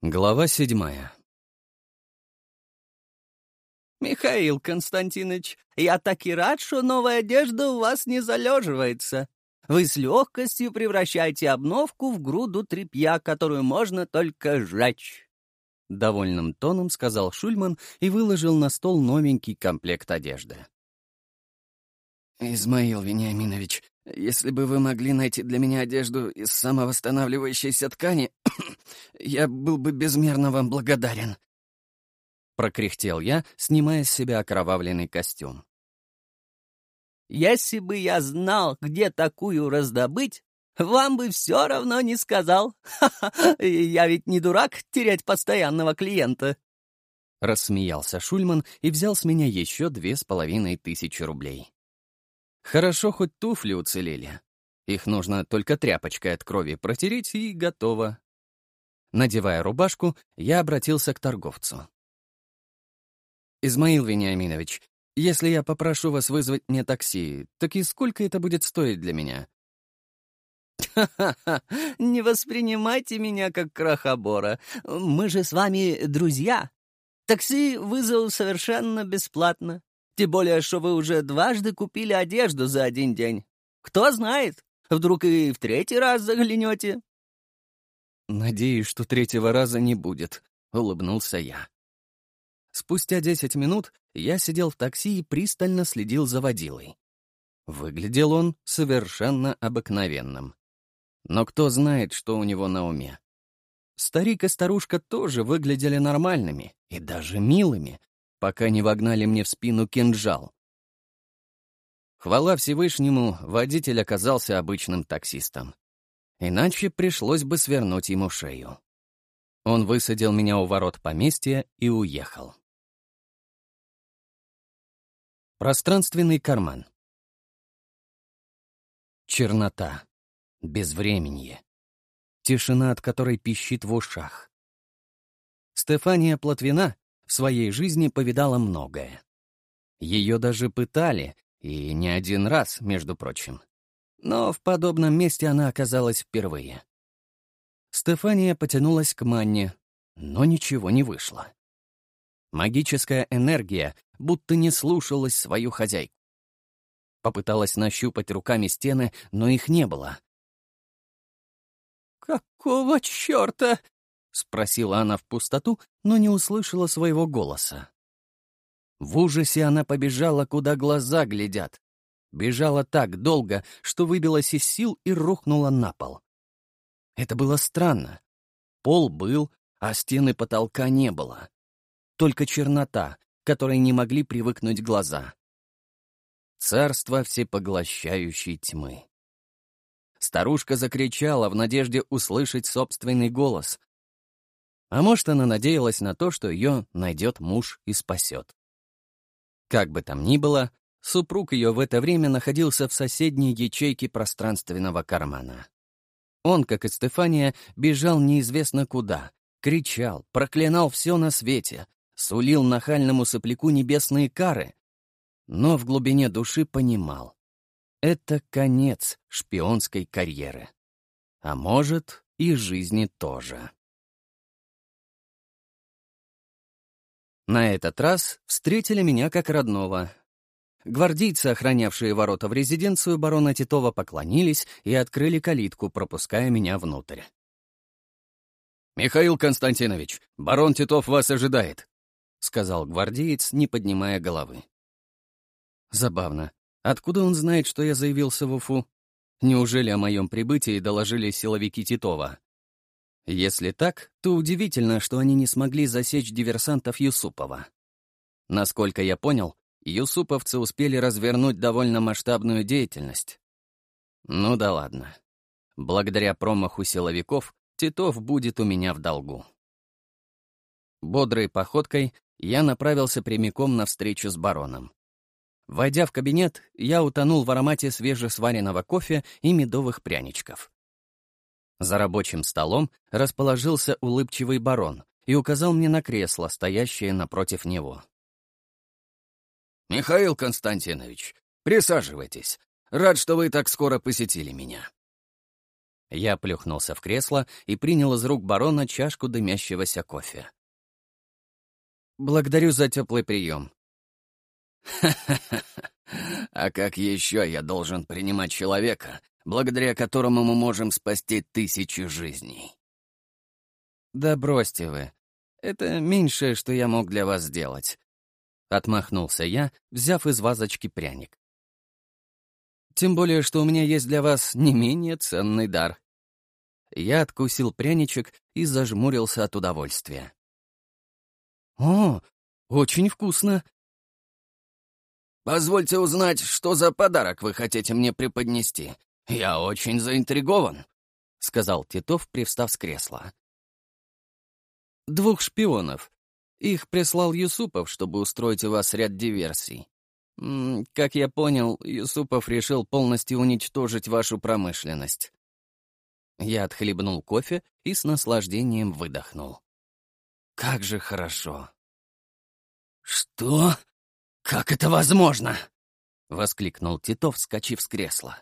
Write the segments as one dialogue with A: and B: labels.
A: Глава седьмая.
B: «Михаил Константинович, я так и рад, что новая одежда у вас не залеживается. Вы с легкостью превращаете обновку в груду тряпья, которую можно только сжечь».
A: Довольным тоном сказал Шульман и выложил на стол новенький комплект одежды. «Измаил Вениаминович, если бы вы могли найти для меня одежду из самовосстанавливающейся ткани, я был бы безмерно вам благодарен». Прокряхтел я, снимая с себя окровавленный костюм.
B: «Если бы я знал, где такую раздобыть, вам бы все равно не сказал. Я ведь не дурак терять постоянного клиента».
A: Рассмеялся Шульман и взял с меня еще две с половиной тысячи рублей. Хорошо, хоть туфли уцелели. Их нужно только тряпочкой от крови протереть, и готово. Надевая рубашку, я обратился к торговцу. «Измаил Вениаминович, если я попрошу вас вызвать мне такси, так и сколько это будет стоить для меня?»
B: «Ха-ха-ха! Не воспринимайте меня как крахобора. Мы же с вами друзья. Такси вызвал совершенно бесплатно. Тем более, что вы уже дважды купили одежду за один день. Кто знает, вдруг и в третий раз заглянете.
A: «Надеюсь, что третьего раза не будет», — улыбнулся я. Спустя десять минут я сидел в такси и пристально следил за водилой. Выглядел он совершенно обыкновенным. Но кто знает, что у него на уме. Старик и старушка тоже выглядели нормальными и даже милыми, пока не вогнали мне в спину кинжал. Хвала Всевышнему, водитель оказался обычным таксистом. Иначе пришлось бы свернуть ему шею. Он высадил меня у ворот поместья и уехал. Пространственный карман. Чернота. Безвременье. Тишина, от которой пищит в ушах. Стефания Платвина в своей жизни повидала многое. Ее даже пытали, и не один раз, между прочим. Но в подобном месте она оказалась впервые. Стефания потянулась к Манне, но ничего не вышло. Магическая энергия будто не слушалась свою хозяйку. Попыталась нащупать руками стены, но их не было.
B: «Какого черта?»
A: — спросила она в пустоту но не услышала своего голоса. В ужасе она побежала, куда глаза глядят. Бежала так долго, что выбилась из сил и рухнула на пол. Это было странно. Пол был, а стены потолка не было. Только чернота, которой не могли привыкнуть глаза. Царство всепоглощающей тьмы. Старушка закричала в надежде услышать собственный голос, а может, она надеялась на то, что ее найдет муж и спасет. Как бы там ни было, супруг ее в это время находился в соседней ячейке пространственного кармана. Он, как и Стефания, бежал неизвестно куда, кричал, проклинал все на свете, сулил нахальному сопляку небесные кары, но в глубине души понимал — это конец шпионской карьеры. А может, и жизни тоже. На этот раз встретили меня как родного. Гвардейцы, охранявшие ворота в резиденцию барона Титова, поклонились и открыли калитку, пропуская меня внутрь. «Михаил Константинович, барон Титов вас ожидает», — сказал гвардеец, не поднимая головы. Забавно. Откуда он знает, что я заявился в Уфу? Неужели о моем прибытии доложили силовики Титова? Если так, то удивительно, что они не смогли засечь диверсантов Юсупова. Насколько я понял, юсуповцы успели развернуть довольно масштабную деятельность. Ну да ладно. Благодаря промаху силовиков Титов будет у меня в долгу. Бодрой походкой я направился прямиком на встречу с бароном. Войдя в кабинет, я утонул в аромате свежесваренного кофе и медовых пряничков. За рабочим столом расположился улыбчивый барон и указал мне на кресло, стоящее напротив него. «Михаил Константинович, присаживайтесь. Рад, что вы так скоро посетили меня». Я плюхнулся в кресло и принял из рук барона чашку дымящегося кофе. «Благодарю за теплый прием».
B: «Ха-ха-ха! А как еще я должен принимать человека, благодаря которому мы можем спасти тысячи жизней».
A: «Да бросьте вы. Это меньшее, что я мог для вас сделать», — отмахнулся я, взяв из вазочки пряник. «Тем более, что у меня есть для вас не менее ценный дар». Я откусил пряничек и зажмурился от удовольствия. «О, очень вкусно!»
B: «Позвольте узнать, что за подарок вы хотите мне преподнести?» «Я очень заинтригован», — сказал Титов, привстав с кресла.
A: «Двух шпионов. Их прислал Юсупов, чтобы устроить у вас ряд диверсий. Как я понял, Юсупов решил полностью уничтожить вашу промышленность». Я отхлебнул кофе и с наслаждением выдохнул. «Как же хорошо!»
B: «Что? Как это возможно?» — воскликнул Титов, вскочив с кресла.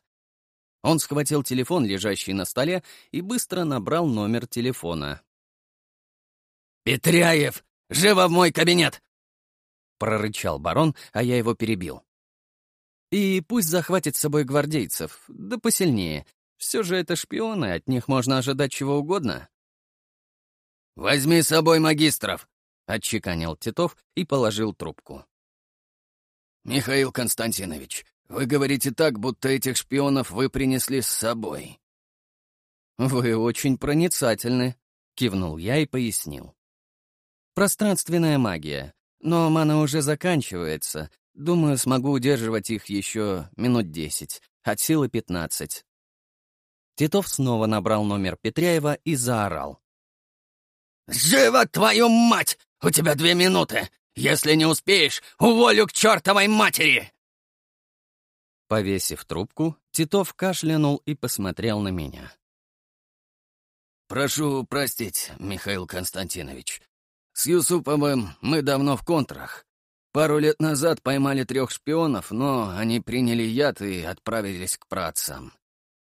A: Он схватил телефон, лежащий на столе, и быстро набрал номер телефона.
B: «Петряев! Живо в мой кабинет!»
A: Прорычал барон, а я его перебил. «И пусть захватит с собой гвардейцев, да посильнее. Все же это шпионы, от них можно ожидать чего угодно».
B: «Возьми с собой магистров!»
A: — отчеканил Титов и положил трубку.
B: «Михаил Константинович, вы говорите так, будто этих шпионов вы принесли с собой».
A: «Вы очень проницательны», — кивнул я и пояснил. «Пространственная магия. Но мана уже заканчивается. Думаю, смогу удерживать их еще минут десять, от силы пятнадцать». Титов снова набрал номер Петряева и заорал.
B: «Живо, твою мать! У тебя две минуты! Если не успеешь, уволю к чертовой матери!»
A: Повесив трубку, Титов кашлянул и посмотрел на меня.
B: «Прошу простить, Михаил Константинович. С Юсуповым мы давно в контрах. Пару лет назад поймали трех шпионов, но они приняли яд и отправились к працам.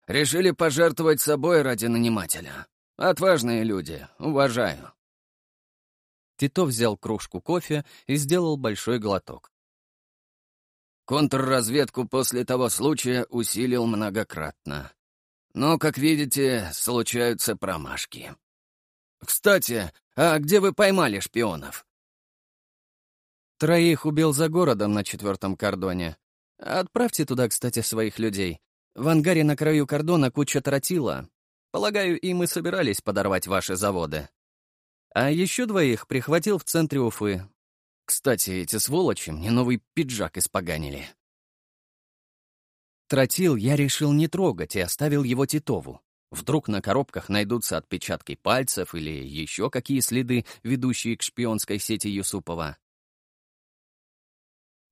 B: Решили пожертвовать собой ради нанимателя. Отважные люди, уважаю».
A: Титов взял кружку кофе и сделал большой глоток.
B: Контрразведку после того случая усилил многократно. Но, как видите, случаются промашки. «Кстати, а где вы поймали шпионов?»
A: «Троих убил за городом на четвертом кордоне. Отправьте туда, кстати, своих людей. В ангаре на краю кордона куча тротила. Полагаю, и мы собирались подорвать ваши заводы. А еще двоих прихватил в центре Уфы. Кстати, эти сволочи мне новый пиджак испоганили. Тротил я решил не трогать и оставил его Титову. Вдруг на коробках найдутся отпечатки пальцев или еще какие следы, ведущие к шпионской сети Юсупова.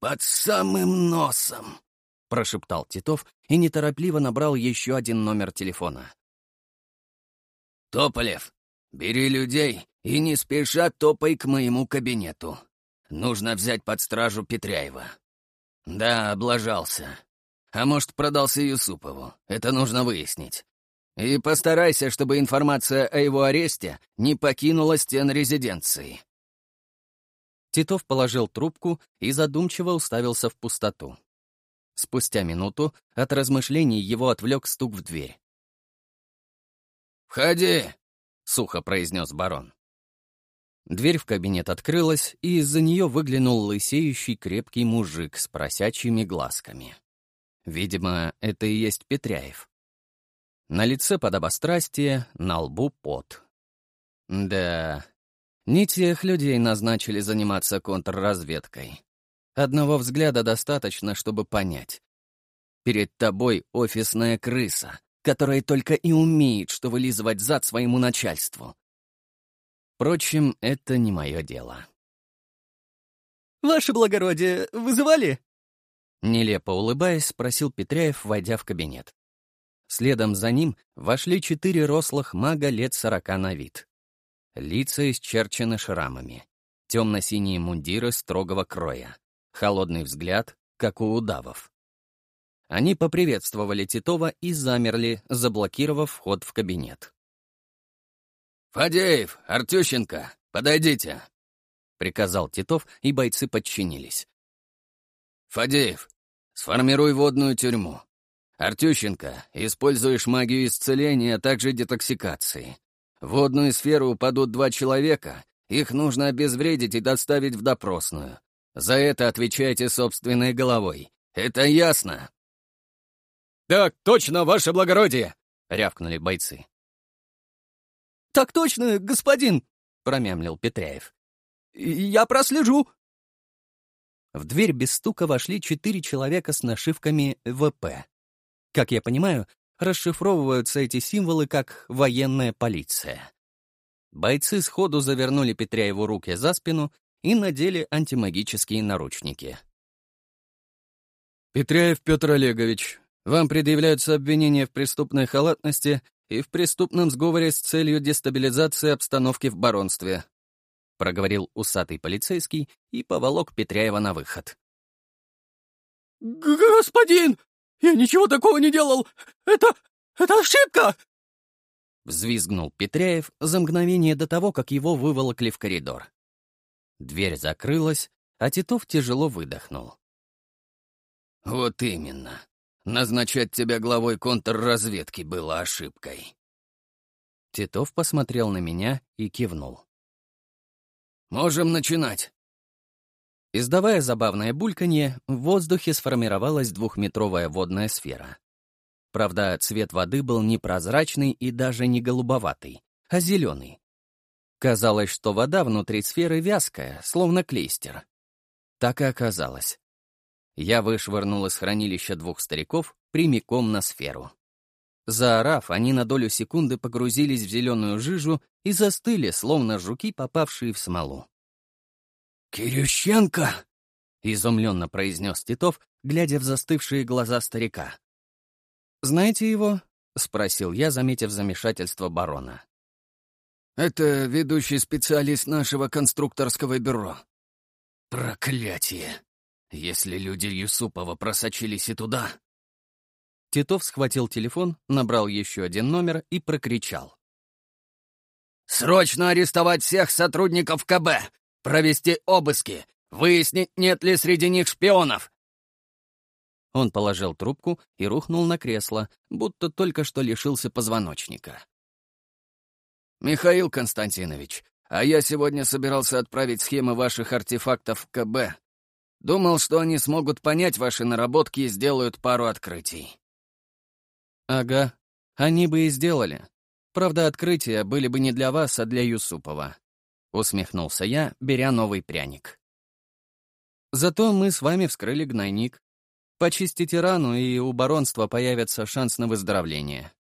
B: «Под самым носом!» — прошептал Титов и неторопливо набрал еще один номер телефона. «Тополев, бери людей и не спеша топай к моему кабинету», Нужно взять под стражу Петряева. Да, облажался. А может, продался Юсупову. Это нужно выяснить. И постарайся, чтобы информация о его аресте не покинула стен резиденции.
A: Титов положил трубку и задумчиво уставился в пустоту. Спустя минуту от размышлений его отвлек стук в дверь.
B: «Входи!» — сухо произнес барон.
A: Дверь в кабинет открылась, и из-за нее выглянул лысеющий крепкий мужик с просячими глазками. Видимо, это и есть Петряев. На лице подобострастие, на лбу пот. Да, не тех людей назначили заниматься контрразведкой. Одного взгляда достаточно, чтобы понять. Перед тобой офисная крыса, которая только и умеет, что вылизывать зад своему начальству. Впрочем, это не мое дело.
C: «Ваше благородие, вызывали?»
A: Нелепо улыбаясь, спросил Петряев, войдя в кабинет. Следом за ним вошли четыре рослых мага лет сорока на вид. Лица исчерчены шрамами. Темно-синие мундиры строгого кроя. Холодный взгляд, как у удавов. Они поприветствовали Титова и замерли, заблокировав вход в кабинет.
D: «Фадеев, Артющенко, подойдите!» — приказал Титов, и бойцы подчинились. «Фадеев, сформируй водную тюрьму. Артющенко, используешь магию исцеления, а также детоксикации. В водную сферу упадут два человека, их нужно обезвредить и доставить в допросную. За это отвечайте собственной головой. Это ясно?»
C: «Так точно, ваше благородие!»
A: — рявкнули бойцы.
C: «Так точно, господин!» — промямлил Петряев. «Я прослежу!»
A: В дверь без стука вошли четыре человека с нашивками «ВП». Как я понимаю, расшифровываются эти символы как «военная полиция». Бойцы сходу завернули Петряеву руки за спину и надели антимагические наручники.
D: «Петряев Петр Олегович, вам предъявляются обвинения в преступной халатности и в преступном сговоре с целью дестабилизации обстановки в баронстве», — проговорил усатый полицейский и поволок Петряева на выход.
C: «Господин! Я ничего такого не делал! Это... это ошибка!»
A: Взвизгнул Петряев за мгновение до того, как его выволокли в коридор. Дверь закрылась, а Титов тяжело выдохнул.
D: «Вот именно. Назначать тебя главой контрразведки было ошибкой».
A: Титов посмотрел на меня и кивнул.
D: «Можем начинать».
A: Издавая забавное бульканье, в воздухе сформировалась двухметровая водная сфера. Правда, цвет воды был не прозрачный и даже не голубоватый, а зеленый. Казалось, что вода внутри сферы вязкая, словно клейстер. Так и оказалось. Я вышвырнул из хранилища двух стариков прямиком на сферу. Заорав, они на долю секунды погрузились в зеленую жижу и застыли, словно жуки, попавшие в смолу.
D: «Кирющенко!»
A: — изумленно произнес Титов, глядя в застывшие глаза старика. «Знаете его?» — спросил я, заметив замешательство барона.
D: «Это ведущий специалист нашего конструкторского бюро». «Проклятие!» Если люди Юсупова просочились и туда...»
A: Титов схватил телефон, набрал еще один номер и прокричал.
D: «Срочно арестовать всех сотрудников КБ! Провести обыски! Выяснить, нет ли среди них шпионов!»
A: Он положил трубку и рухнул на кресло, будто только что лишился позвоночника.
D: «Михаил Константинович, а я сегодня собирался отправить схемы ваших артефактов в КБ Думал, что они смогут понять ваши наработки и сделают пару открытий.
A: Ага, они бы и сделали. Правда, открытия были бы не для вас, а для Юсупова. Усмехнулся я, беря новый пряник. Зато мы с вами вскрыли гнойник. Почистите рану, и у баронства появится шанс на выздоровление.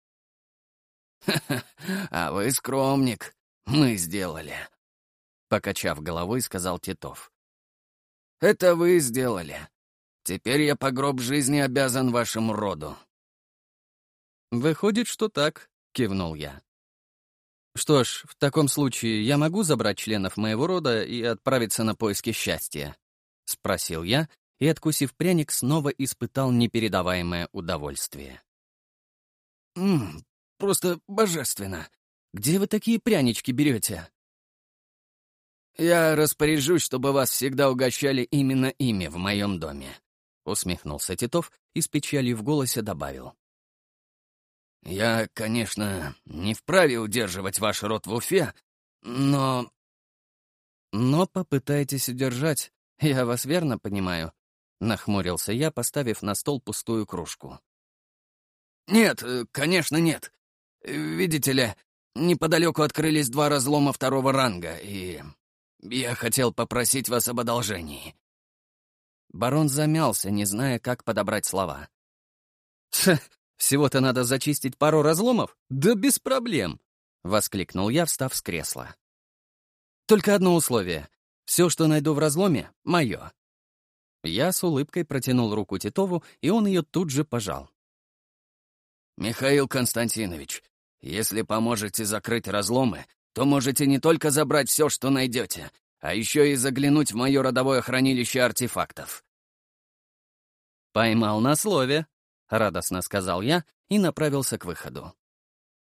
D: «Ха-ха, а вы скромник. Мы сделали», — покачав головой, сказал Титов. Это вы сделали. Теперь я по гроб жизни обязан вашему роду».
A: «Выходит, что так», — кивнул я. «Что ж, в таком случае я могу забрать членов моего рода и отправиться на поиски счастья?» — спросил я, и, откусив пряник, снова испытал непередаваемое удовольствие.
D: «Ммм, просто божественно!
A: Где вы такие прянички берете?»
D: «Я распоряжусь, чтобы вас всегда угощали именно ими в моем доме», — усмехнулся Титов и с печалью в голосе добавил. «Я, конечно, не вправе удерживать ваш рот в Уфе, но...»
A: «Но попытайтесь удержать, я вас верно понимаю», — нахмурился я, поставив на стол пустую кружку.
D: «Нет, конечно, нет. Видите ли, неподалеку открылись два разлома второго ранга, и я хотел попросить вас об одолжении».
A: Барон замялся, не зная, как подобрать слова. всего-то надо зачистить пару разломов? Да без проблем!» — воскликнул я, встав с кресла. «Только одно условие. Все, что найду в разломе, — мое». Я с улыбкой протянул руку Титову, и он ее тут же пожал.
D: «Михаил Константинович, если поможете закрыть разломы, то можете не только забрать все, что найдете, а еще и заглянуть в мое родовое хранилище артефактов».
A: «Поймал на слове», — радостно сказал я и направился к выходу.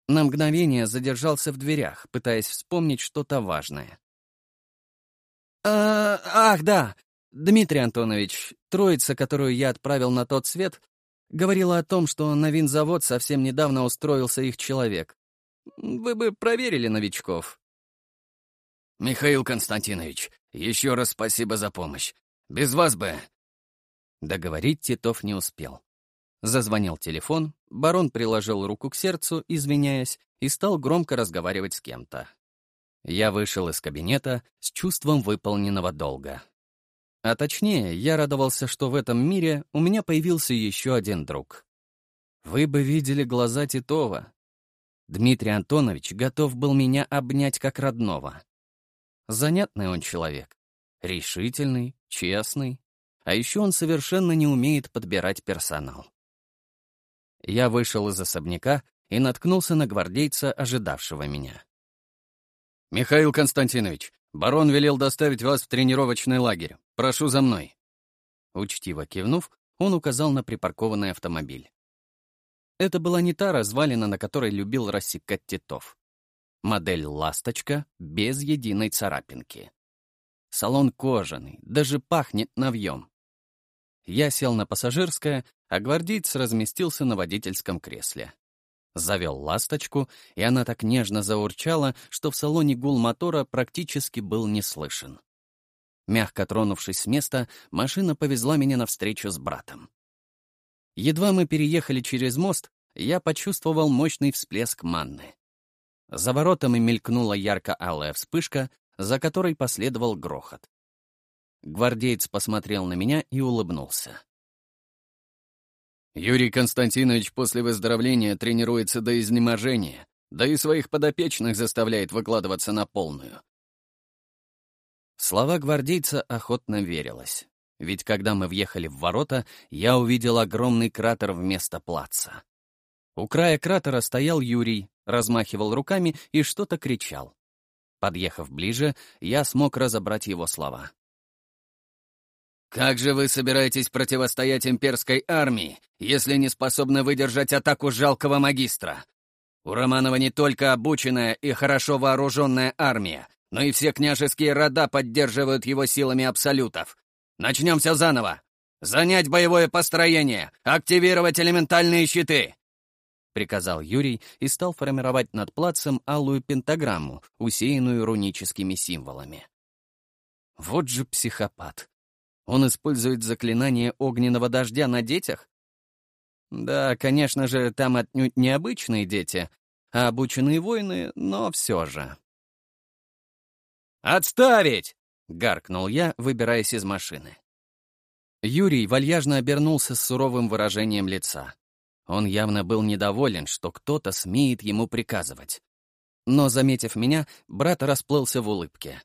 A: На мгновение задержался в дверях, пытаясь вспомнить что-то важное. «А, «Ах, да! Дмитрий Антонович, троица, которую я отправил на тот свет, говорила о том, что на винзавод совсем недавно устроился их человек. Вы бы проверили новичков».
D: «Михаил Константинович, еще раз спасибо за помощь. Без вас бы...»
A: Договорить Титов не успел. Зазвонил телефон, барон приложил руку к сердцу, извиняясь, и стал громко разговаривать с кем-то. Я вышел из кабинета с чувством выполненного долга. А точнее, я радовался, что в этом мире у меня появился еще один друг. Вы бы видели глаза Титова. Дмитрий Антонович готов был меня обнять как родного. Занятный он человек. Решительный, честный. А еще он совершенно не умеет подбирать персонал. Я вышел из особняка и наткнулся на гвардейца, ожидавшего меня.
D: «Михаил Константинович, барон велел доставить вас в тренировочный лагерь. Прошу за мной».
A: Учтиво кивнув, он указал на припаркованный автомобиль. Это была не та развалина, на которой любил рассекать титов. Модель «Ласточка» без единой царапинки. Салон кожаный, даже пахнет навьем. Я сел на пассажирское, а гвардейц разместился на водительском кресле. Завел ласточку, и она так нежно заурчала, что в салоне гул мотора практически был не слышен. Мягко тронувшись с места, машина повезла меня навстречу с братом. Едва мы переехали через мост, я почувствовал мощный всплеск манны. За воротами мелькнула ярко-алая вспышка, за которой последовал грохот. Гвардеец посмотрел на меня и улыбнулся.
D: «Юрий Константинович после выздоровления тренируется до изнеможения, да и своих подопечных заставляет выкладываться на полную».
A: Слова гвардейца охотно верилось. Ведь когда мы въехали в ворота, я увидел огромный кратер вместо плаца. У края кратера стоял Юрий, размахивал руками и что-то кричал. Подъехав ближе, я смог разобрать его слова.
D: «Как же вы собираетесь противостоять имперской армии, если не способны выдержать атаку жалкого магистра? У Романова не только обученная и хорошо вооруженная армия, но и все княжеские рода поддерживают его силами абсолютов, Начнем все заново. Занять боевое построение, активировать элементальные щиты!»
A: Приказал Юрий и стал формировать над плацем алую пентаграмму, усеянную руническими символами. Вот же психопат. Он использует заклинание огненного дождя на детях? Да, конечно же, там отнюдь не обычные дети, а обученные воины, но все же.
D: «Отставить!»
A: — гаркнул я, выбираясь из машины. Юрий вальяжно обернулся с суровым выражением лица. Он явно был недоволен, что кто-то смеет ему приказывать. Но, заметив меня, брат расплылся в улыбке.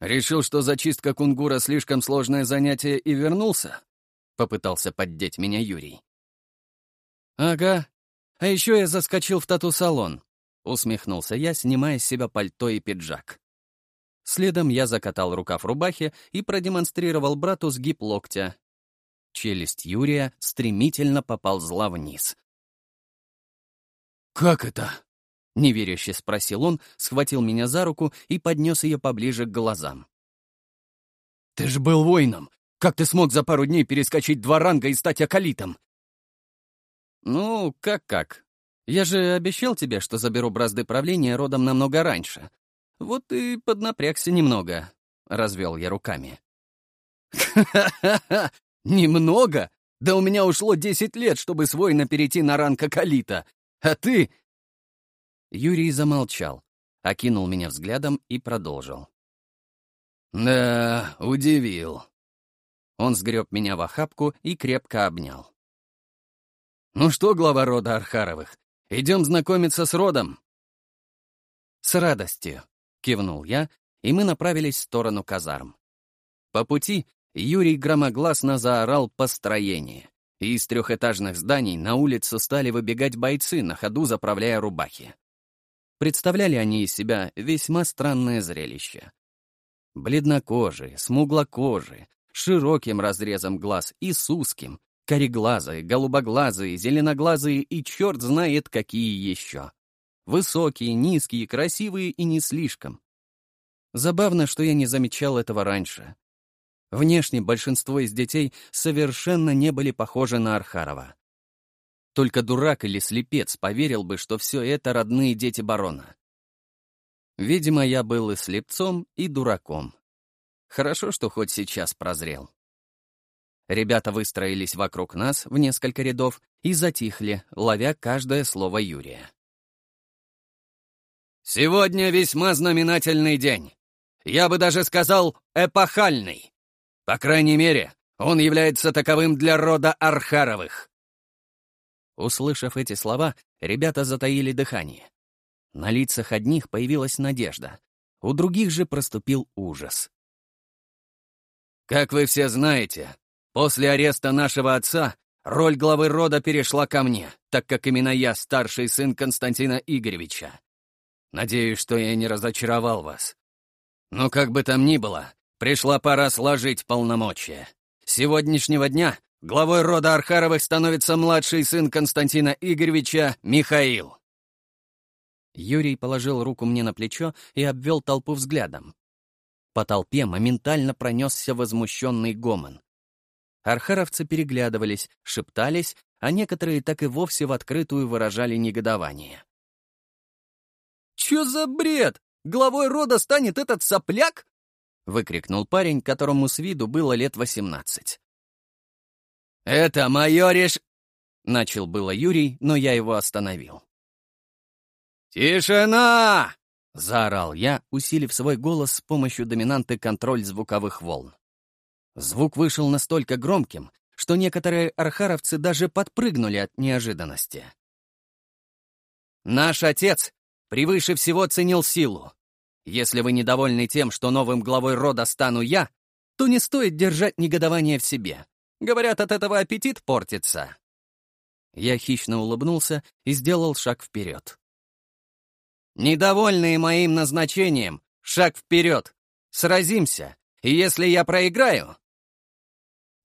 D: «Решил, что зачистка кунгура — слишком сложное занятие, и вернулся?» — попытался поддеть меня Юрий.
A: «Ага. А еще я заскочил в тату-салон», — усмехнулся я, снимая с себя пальто и пиджак. Следом я закатал рукав рубахи и продемонстрировал брату сгиб локтя. Челюсть Юрия стремительно поползла вниз.
C: «Как это?»
A: — неверяще спросил он, схватил меня за руку и поднес ее поближе к глазам.
C: «Ты ж был воином! Как ты смог за пару дней перескочить два ранга и стать акалитом?»
A: «Ну, как-как. Я же обещал тебе, что заберу бразды правления родом намного раньше», вот и поднапрягся немного, — развел я руками.
C: «Ха-ха-ха! Немного? Да у меня ушло десять лет, чтобы с воина перейти на ранг Акалита. А ты...»
A: Юрий замолчал, окинул меня взглядом и продолжил.
D: «Да, удивил».
A: Он сгреб меня в охапку и крепко обнял.
C: «Ну что, глава рода Архаровых, идем знакомиться с родом?»
A: «С радостью», Кивнул я, и мы направились в сторону казарм. По пути Юрий громогласно заорал «построение», и из трехэтажных зданий на улицу стали выбегать бойцы, на ходу заправляя рубахи. Представляли они из себя весьма странное зрелище. Бледнокожие, смуглокожие, широким разрезом глаз и с узким, кореглазые, голубоглазые, зеленоглазые и черт знает какие еще. Высокие, низкие, красивые и не слишком. Забавно, что я не замечал этого раньше. Внешне большинство из детей совершенно не были похожи на Архарова. Только дурак или слепец поверил бы, что все это родные дети барона. Видимо, я был и слепцом, и дураком. Хорошо, что хоть сейчас прозрел. Ребята выстроились вокруг нас в несколько рядов и затихли, ловя каждое слово Юрия.
D: Сегодня весьма знаменательный день. Я бы даже сказал, эпохальный. По крайней мере, он является таковым для рода Архаровых.
A: Услышав эти слова, ребята затаили дыхание. На лицах одних появилась надежда, у других же проступил ужас.
D: Как вы все знаете, после ареста нашего отца роль главы рода перешла ко мне, так как именно я старший сын Константина Игоревича. Надеюсь, что я не разочаровал вас. Но как бы там ни было, пришла пора сложить полномочия. С сегодняшнего дня главой рода Архаровых становится младший сын Константина Игоревича Михаил.
A: Юрий положил руку мне на плечо и обвел толпу взглядом. По толпе моментально пронесся возмущенный гомон. Архаровцы переглядывались, шептались, а некоторые так и вовсе в открытую выражали негодование.
C: «Чё за бред? Главой рода станет этот сопляк?»
A: — выкрикнул парень, которому с виду было лет восемнадцать.
D: «Это моё реш...»
A: — начал было Юрий, но я его остановил.
D: «Тишина!»
A: — заорал я, усилив свой голос с помощью доминанты контроль звуковых волн. Звук вышел настолько громким, что некоторые архаровцы даже подпрыгнули от неожиданности.
D: «Наш отец Превыше всего ценил силу. Если вы недовольны тем, что новым главой рода стану я, то не стоит держать негодование в себе. Говорят, от этого аппетит портится.
A: Я хищно улыбнулся и сделал шаг вперед.
D: «Недовольные моим назначением, шаг вперед! Сразимся, и если я проиграю...»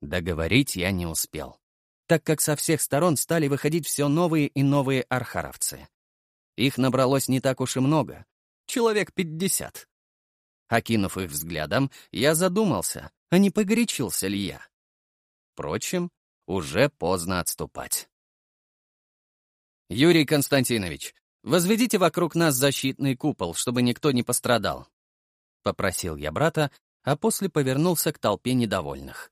A: Договорить я не успел, так как со всех сторон стали выходить все новые и новые архаровцы. Их набралось не так уж и много. Человек пятьдесят. Окинув их взглядом, я задумался, а не погорячился ли я. Впрочем, уже поздно отступать.
D: «Юрий Константинович, возведите вокруг нас защитный купол, чтобы никто не пострадал», — попросил я брата, а после повернулся к толпе недовольных.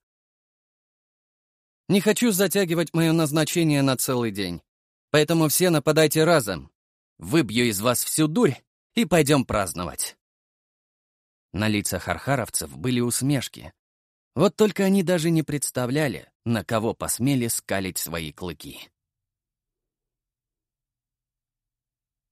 D: «Не хочу затягивать мое назначение на целый день, поэтому все нападайте разом, Выбью из вас всю дурь и пойдем праздновать».
A: На лицах архаровцев были усмешки. Вот только они даже не представляли, на кого посмели скалить свои клыки.